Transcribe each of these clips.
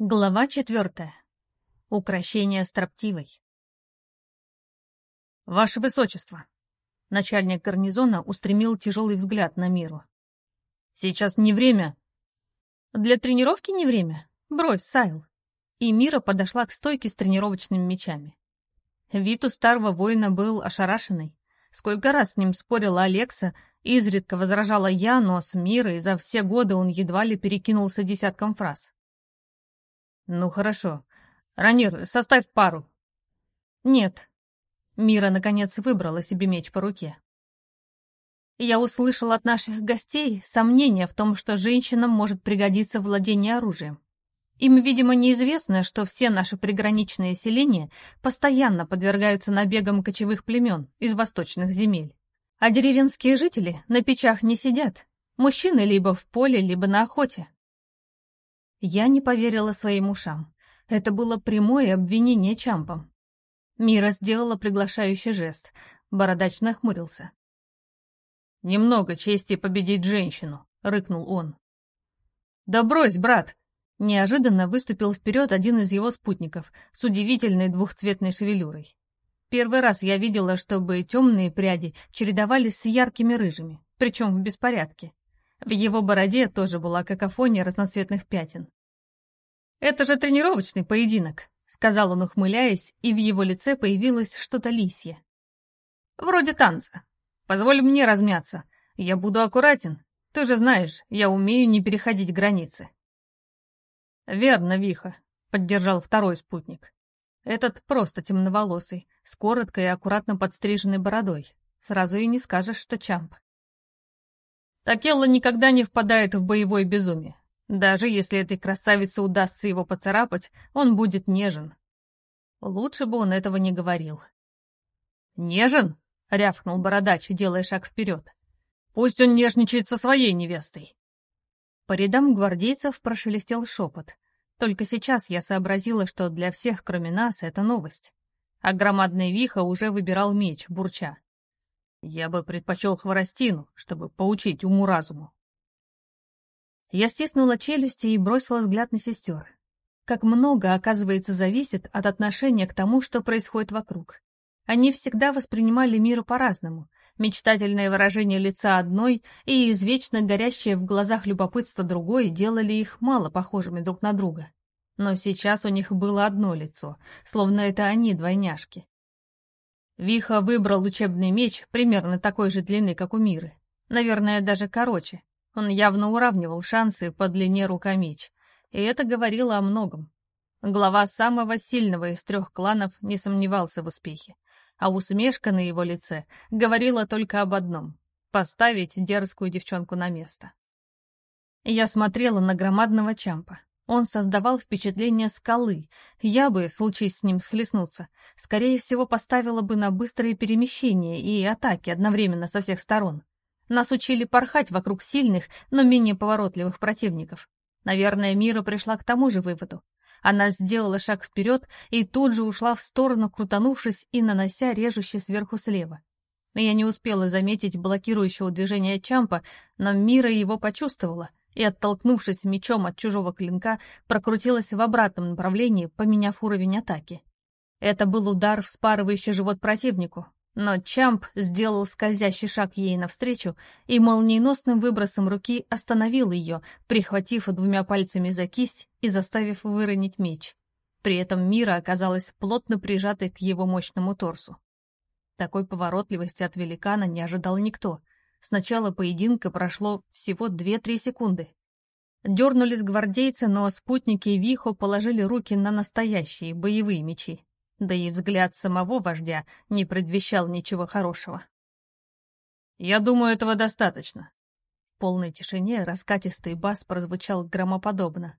Глава четвертая. Укращение строптивой. «Ваше Высочество!» Начальник гарнизона устремил тяжелый взгляд на миру. «Сейчас не время!» «Для тренировки не время? Брось, Сайл!» И Мира подошла к стойке с тренировочными мечами. Вид у старого воина был ошарашенный. Сколько раз с ним спорила Алекса, изредка возражала я, но с Мирой за все годы он едва ли перекинулся десятком фраз. «Ну хорошо. Ранир, составь пару». «Нет». Мира, наконец, выбрала себе меч по руке. Я услышал от наших гостей сомнения в том, что женщинам может пригодиться владение оружием. Им, видимо, неизвестно, что все наши приграничные селения постоянно подвергаются набегам кочевых племен из восточных земель. А деревенские жители на печах не сидят. Мужчины либо в поле, либо на охоте. Я не поверила своим ушам. Это было прямое обвинение Чампом. Мира сделала приглашающий жест. Бородач нахмурился. «Немного чести победить женщину», — рыкнул он. «Да брось, брат!» Неожиданно выступил вперед один из его спутников с удивительной двухцветной шевелюрой. Первый раз я видела, чтобы темные пряди чередовались с яркими рыжими, причем в беспорядке. В его бороде тоже была какофония разноцветных пятен. «Это же тренировочный поединок», — сказал он, ухмыляясь, и в его лице появилось что-то лисье. «Вроде танца. Позволь мне размяться. Я буду аккуратен. Ты же знаешь, я умею не переходить границы». «Верно, Виха», — поддержал второй спутник. Этот просто темноволосый, с короткой и аккуратно подстриженной бородой. Сразу и не скажешь, что Чамп. Такелла никогда не впадает в боевое безумие. Даже если этой красавице удастся его поцарапать, он будет нежен. Лучше бы он этого не говорил. «Нежен?» — рявкнул бородач, делая шаг вперед. «Пусть он нежничает со своей невестой». По рядам гвардейцев прошелестел шепот. Только сейчас я сообразила, что для всех, кроме нас, это новость. А громадный виха уже выбирал меч, бурча. Я бы предпочел хворостину, чтобы поучить уму-разуму. Я стиснула челюсти и бросила взгляд на сестер. Как много, оказывается, зависит от отношения к тому, что происходит вокруг. Они всегда воспринимали мир по-разному. Мечтательное выражение лица одной и извечно горящее в глазах любопытство другой делали их мало похожими друг на друга. Но сейчас у них было одно лицо, словно это они двойняшки. Виха выбрал учебный меч примерно такой же длины, как у Миры. Наверное, даже короче. Он явно уравнивал шансы по длине рукомеч. И это говорило о многом. Глава самого сильного из трех кланов не сомневался в успехе. А усмешка на его лице говорила только об одном — поставить дерзкую девчонку на место. Я смотрела на громадного Чампа. Он создавал впечатление скалы. Я бы, случись с ним схлестнуться, скорее всего поставила бы на быстрые перемещения и атаки одновременно со всех сторон. Нас учили порхать вокруг сильных, но менее поворотливых противников. Наверное, Мира пришла к тому же выводу. Она сделала шаг вперед и тут же ушла в сторону, крутанувшись и нанося режущий сверху слева. Я не успела заметить блокирующего движения Чампа, но Мира его почувствовала — и, оттолкнувшись мечом от чужого клинка, прокрутилась в обратном направлении, поменяв уровень атаки. Это был удар, вспарывающий живот противнику, но Чамп сделал скользящий шаг ей навстречу и молниеносным выбросом руки остановил ее, прихватив двумя пальцами за кисть и заставив выронить меч. При этом Мира оказалась плотно прижатой к его мощному торсу. Такой поворотливости от великана не ожидал никто — с начала поединка прошло всего 2-3 секунды. Дернулись гвардейцы, но спутники Вихо положили руки на настоящие боевые мечи. Да и взгляд самого вождя не предвещал ничего хорошего. «Я думаю, этого достаточно». В полной тишине раскатистый бас прозвучал громоподобно.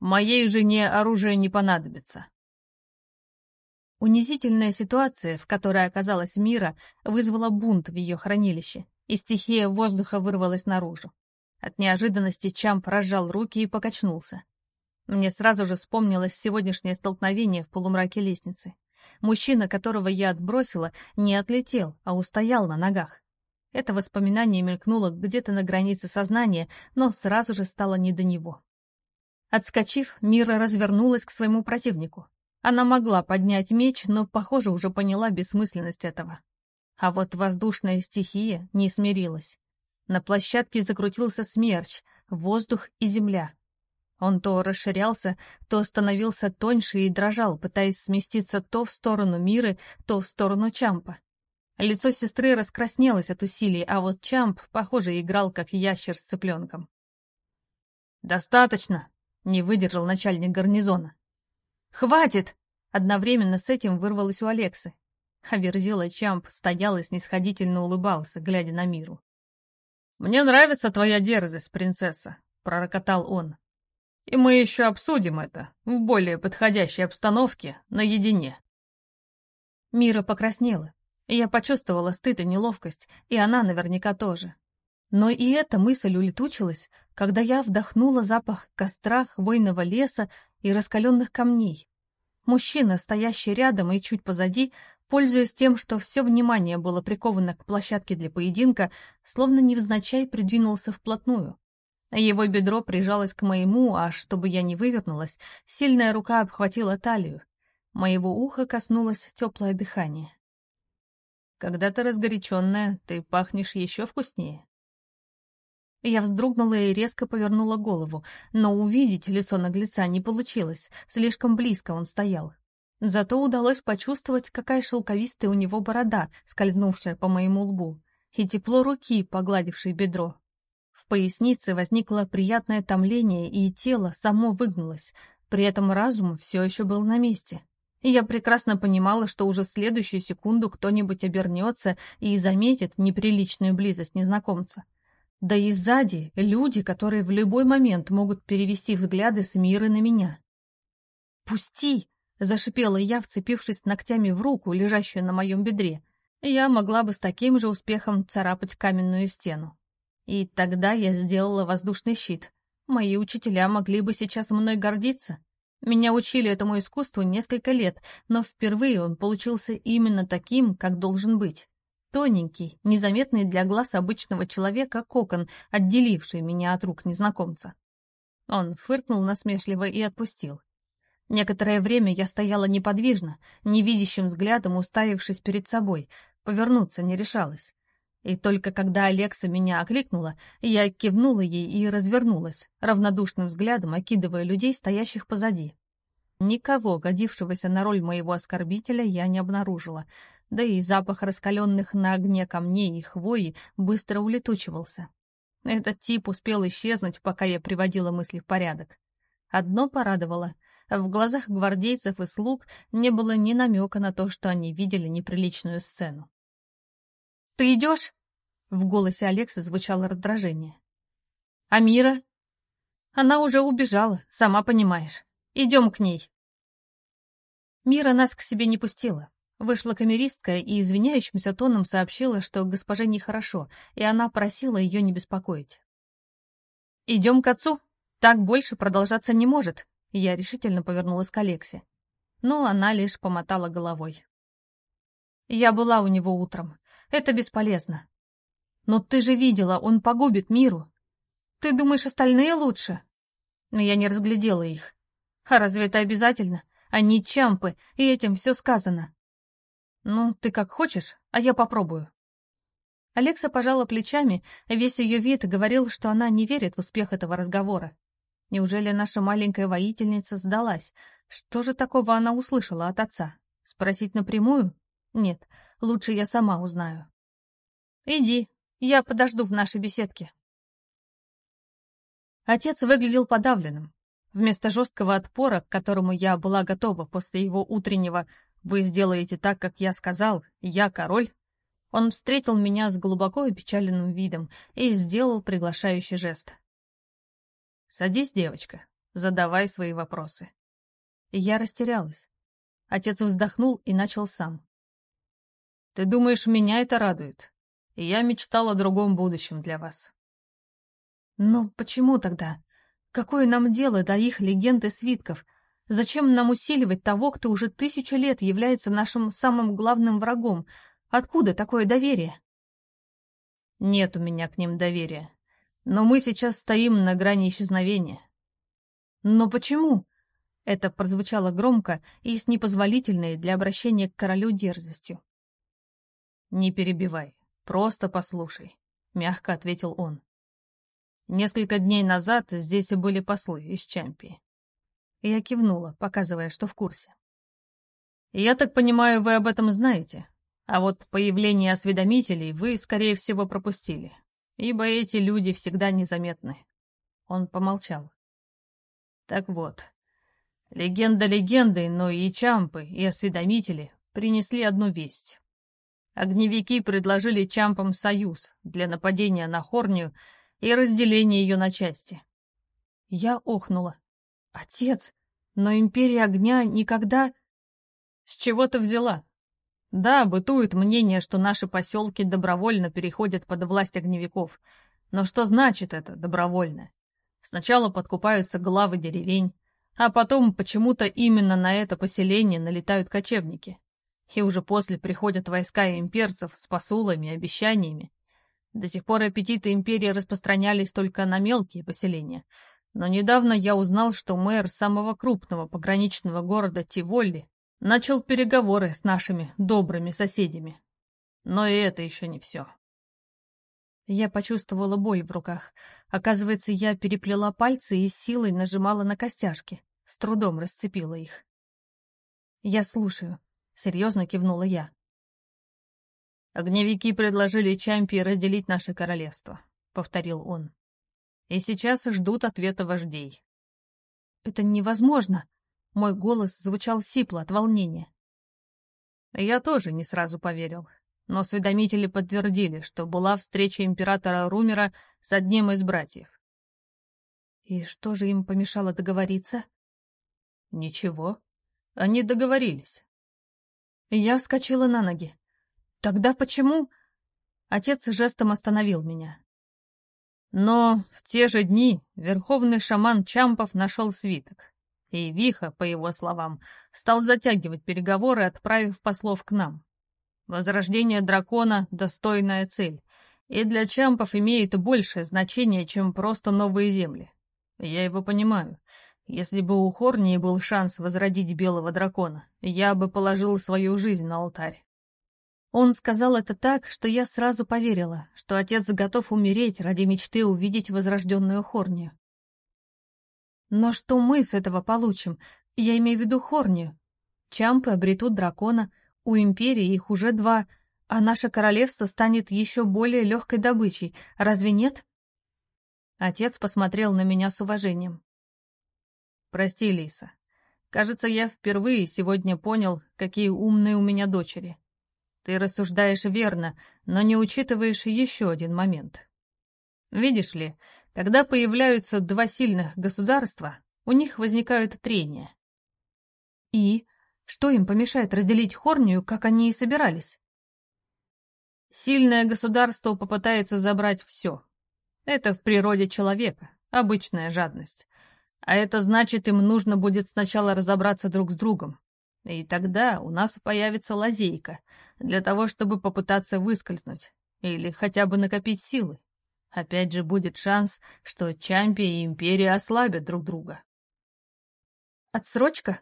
«Моей жене оружие не понадобится. Унизительная ситуация, в которой оказалась Мира, вызвала бунт в ее хранилище, и стихия воздуха вырвалась наружу. От неожиданности Чамп разжал руки и покачнулся. Мне сразу же вспомнилось сегодняшнее столкновение в полумраке лестницы. Мужчина, которого я отбросила, не отлетел, а устоял на ногах. Это воспоминание мелькнуло где-то на границе сознания, но сразу же стало не до него. Отскочив, Мира развернулась к своему противнику. Она могла поднять меч, но, похоже, уже поняла бессмысленность этого. А вот воздушная стихия не смирилась. На площадке закрутился смерч, воздух и земля. Он то расширялся, то становился тоньше и дрожал, пытаясь сместиться то в сторону Миры, то в сторону Чампа. Лицо сестры раскраснелось от усилий, а вот Чамп, похоже, играл как ящер с цыпленком. «Достаточно!» — не выдержал начальник гарнизона. «Хватит!» — одновременно с этим вырвалось у Алексы. А Верзила Чамп стоял и снисходительно улыбался, глядя на Миру. «Мне нравится твоя дерзость, принцесса», — пророкотал он. «И мы еще обсудим это в более подходящей обстановке, наедине». Мира покраснела. Я почувствовала стыд и неловкость, и она наверняка тоже. Но и эта мысль улетучилась, когда я вдохнула запах костра, хвойного леса и раскаленных камней. Мужчина, стоящий рядом и чуть позади, пользуясь тем, что все внимание было приковано к площадке для поединка, словно невзначай придвинулся вплотную. Его бедро прижалось к моему, а чтобы я не вывернулась, сильная рука обхватила талию. Моего уха коснулось теплое дыхание. Когда ты разгоряченная, ты пахнешь еще вкуснее. Я вздрогнула и резко повернула голову, но увидеть лицо наглеца не получилось, слишком близко он стоял. Зато удалось почувствовать, какая шелковистая у него борода, скользнувшая по моему лбу, и тепло руки, погладившей бедро. В пояснице возникло приятное томление, и тело само выгнулось, при этом разум все еще был на месте и я прекрасно понимала, что уже в следующую секунду кто-нибудь обернется и заметит неприличную близость незнакомца. Да и сзади люди, которые в любой момент могут перевести взгляды с мира на меня. «Пусти!» — зашипела я, вцепившись ногтями в руку, лежащую на моем бедре. Я могла бы с таким же успехом царапать каменную стену. И тогда я сделала воздушный щит. Мои учителя могли бы сейчас мной гордиться. Меня учили этому искусству несколько лет, но впервые он получился именно таким, как должен быть. Тоненький, незаметный для глаз обычного человека кокон, отделивший меня от рук незнакомца. Он фыркнул насмешливо и отпустил. Некоторое время я стояла неподвижно, невидящим взглядом уставившись перед собой, повернуться не решалась. И только когда Алекса меня окликнула, я кивнула ей и развернулась, равнодушным взглядом окидывая людей, стоящих позади. Никого, годившегося на роль моего оскорбителя, я не обнаружила, да и запах раскаленных на огне камней и хвои быстро улетучивался. Этот тип успел исчезнуть, пока я приводила мысли в порядок. Одно порадовало. В глазах гвардейцев и слуг не было ни намека на то, что они видели неприличную сцену. «Ты идешь?» В голосе Алекса звучало раздражение. «Амира?» «Она уже убежала, сама понимаешь. Идем к ней». Мира нас к себе не пустила. Вышла камеристка и извиняющимся тоном сообщила, что госпоже нехорошо, и она просила ее не беспокоить. «Идем к отцу. Так больше продолжаться не может», — я решительно повернулась к Алексе. Но она лишь помотала головой. «Я была у него утром. Это бесполезно. Но ты же видела, он погубит миру. Ты думаешь, остальные лучше? Но я не разглядела их. А разве это обязательно? Они чампы, и этим все сказано. Ну, ты как хочешь, а я попробую. Алекса пожала плечами, весь ее вид говорил, что она не верит в успех этого разговора. Неужели наша маленькая воительница сдалась? Что же такого она услышала от отца? Спросить напрямую? Нет, Лучше я сама узнаю. Иди, я подожду в нашей беседке. Отец выглядел подавленным. Вместо жесткого отпора, к которому я была готова после его утреннего «Вы сделаете так, как я сказал, я король», он встретил меня с глубоко опечаленным видом и сделал приглашающий жест. «Садись, девочка, задавай свои вопросы». я растерялась. Отец вздохнул и начал сам. Ты думаешь, меня это радует? Я мечтал о другом будущем для вас. Но почему тогда? Какое нам дело до их легенд и свитков? Зачем нам усиливать того, кто уже тысячу лет является нашим самым главным врагом? Откуда такое доверие? Нет у меня к ним доверия. Но мы сейчас стоим на грани исчезновения. Но почему? Это прозвучало громко и с непозволительной для обращения к королю дерзостью. «Не перебивай, просто послушай», — мягко ответил он. «Несколько дней назад здесь были послы из Чампии». Я кивнула, показывая, что в курсе. «Я так понимаю, вы об этом знаете, а вот появление осведомителей вы, скорее всего, пропустили, ибо эти люди всегда незаметны». Он помолчал. «Так вот, Легенда легендой, но и Чампы, и осведомители принесли одну весть. Огневики предложили Чампам союз для нападения на Хорнию и разделения ее на части. Я охнула. Отец, но Империя Огня никогда... С чего ты взяла? Да, бытует мнение, что наши поселки добровольно переходят под власть огневиков. Но что значит это добровольно? Сначала подкупаются главы деревень, а потом почему-то именно на это поселение налетают кочевники. И уже после приходят войска имперцев с посулами и обещаниями. До сих пор аппетиты империи распространялись только на мелкие поселения. Но недавно я узнал, что мэр самого крупного пограничного города Тиволли начал переговоры с нашими добрыми соседями. Но и это еще не все. Я почувствовала боль в руках. Оказывается, я переплела пальцы и силой нажимала на костяшки. С трудом расцепила их. «Я слушаю», — серьезно кивнула я. «Огневики предложили Чампи разделить наше королевство», — повторил он. «И сейчас ждут ответа вождей». «Это невозможно!» — мой голос звучал сипло от волнения. Я тоже не сразу поверил, но осведомители подтвердили, что была встреча императора Румера с одним из братьев. И что же им помешало договориться? Ничего. Они договорились. Я вскочила на ноги. Тогда почему... Отец жестом остановил меня. Но в те же дни верховный шаман Чампов нашел свиток. И Виха, по его словам, стал затягивать переговоры, отправив послов к нам. Возрождение дракона — достойная цель, и для Чампов имеет большее значение, чем просто новые земли. Я его понимаю. Если бы у Хорнии был шанс возродить белого дракона, я бы положил свою жизнь на алтарь. Он сказал это так, что я сразу поверила, что отец готов умереть ради мечты увидеть возрожденную Хорнию. Но что мы с этого получим? Я имею в виду Хорнию. Чампы обретут дракона, у Империи их уже два, а наше королевство станет еще более легкой добычей, разве нет? Отец посмотрел на меня с уважением. Прости, Лиса. Кажется, я впервые сегодня понял, какие умные у меня дочери. Ты рассуждаешь верно, но не учитываешь еще один момент. Видишь ли, когда появляются два сильных государства, у них возникают трения. И что им помешает разделить Хорнию, как они и собирались? Сильное государство попытается забрать все. Это в природе человека, обычная жадность. А это значит, им нужно будет сначала разобраться друг с другом. И тогда у нас появится лазейка для того, чтобы попытаться выскользнуть или хотя бы накопить силы. Опять же будет шанс, что Чампи и Империя ослабят друг друга. «Отсрочка?»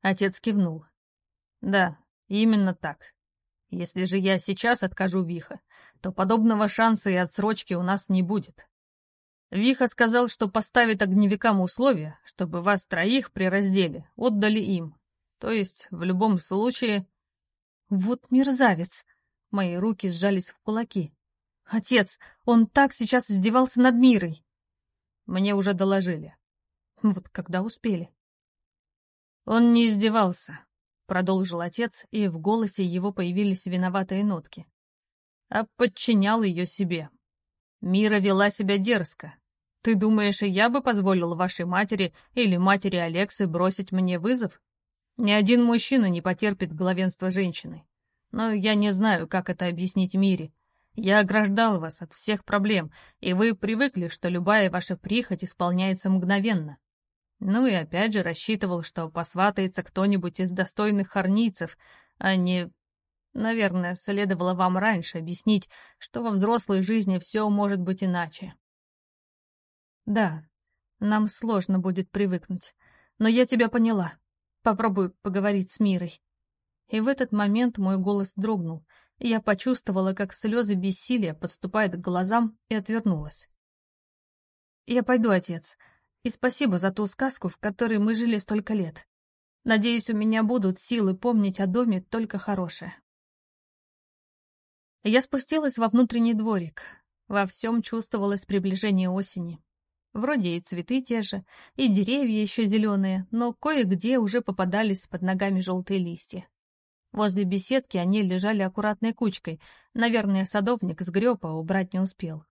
Отец кивнул. «Да, именно так. Если же я сейчас откажу Виха, то подобного шанса и отсрочки у нас не будет. Виха сказал, что поставит огневикам условия, чтобы вас троих при разделе отдали им. То есть, в любом случае... Вот мерзавец! Мои руки сжались в кулаки. Отец, он так сейчас издевался над мирой. Мне уже доложили. Вот когда успели. Он не издевался, продолжил отец, и в голосе его появились виноватые нотки. А подчинял ее себе. Мира вела себя дерзко. Ты думаешь, я бы позволил вашей матери или матери Алексы бросить мне вызов? Ни один мужчина не потерпит главенства женщины. Но я не знаю, как это объяснить Мире. Я ограждал вас от всех проблем, и вы привыкли, что любая ваша прихоть исполняется мгновенно. Ну и опять же рассчитывал, что посватается кто-нибудь из достойных хорницев, а не Наверное, следовало вам раньше объяснить, что во взрослой жизни все может быть иначе. Да, Нам сложно будет привыкнуть. Но я тебя поняла. Попробую поговорить с Мирой. И в этот момент мой голос дрогнул. И я почувствовала, как слезы бессилия подступают к глазам и отвернулась. Я пойду, отец. И спасибо за ту сказку, в которой мы жили столько лет. Надеюсь, у меня будут силы помнить о доме только хорошее. Я спустилась во внутренний дворик. Во всем чувствовалось приближение осени. Вроде и цветы те же, и деревья еще зеленые, но кое-где уже попадались под ногами желтые листья. Возле беседки они лежали аккуратной кучкой. Наверное, садовник сгреб, а убрать не успел.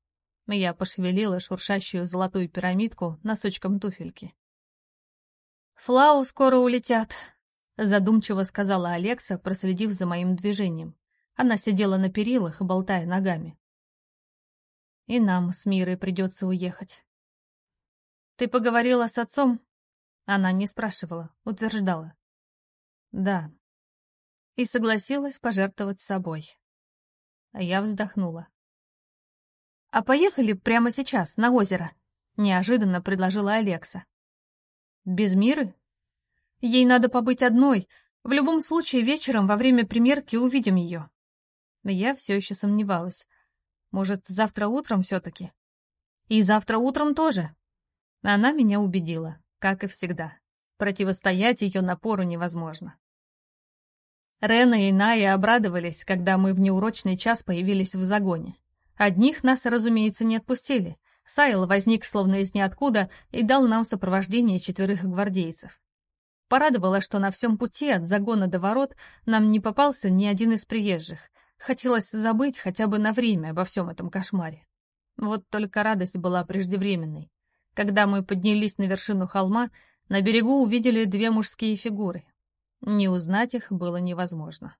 Я пошевелила шуршащую золотую пирамидку носочком туфельки. «Флау скоро улетят», — задумчиво сказала Алекса, проследив за моим движением. Она сидела на перилах, болтая ногами. «И нам с Мирой придется уехать». «Ты поговорила с отцом?» Она не спрашивала, утверждала. «Да». И согласилась пожертвовать собой. А я вздохнула. «А поехали прямо сейчас, на озеро», — неожиданно предложила Алекса. «Без Миры? Ей надо побыть одной. В любом случае, вечером во время примерки увидим ее». Я все еще сомневалась. Может, завтра утром все-таки? И завтра утром тоже. Она меня убедила, как и всегда. Противостоять ее напору невозможно. Рена и Ная обрадовались, когда мы в неурочный час появились в загоне. Одних нас, разумеется, не отпустили. Сайл возник словно из ниоткуда и дал нам сопровождение четверых гвардейцев. Порадовало, что на всем пути от загона до ворот нам не попался ни один из приезжих. Хотелось забыть хотя бы на время обо всем этом кошмаре. Вот только радость была преждевременной. Когда мы поднялись на вершину холма, на берегу увидели две мужские фигуры. Не узнать их было невозможно.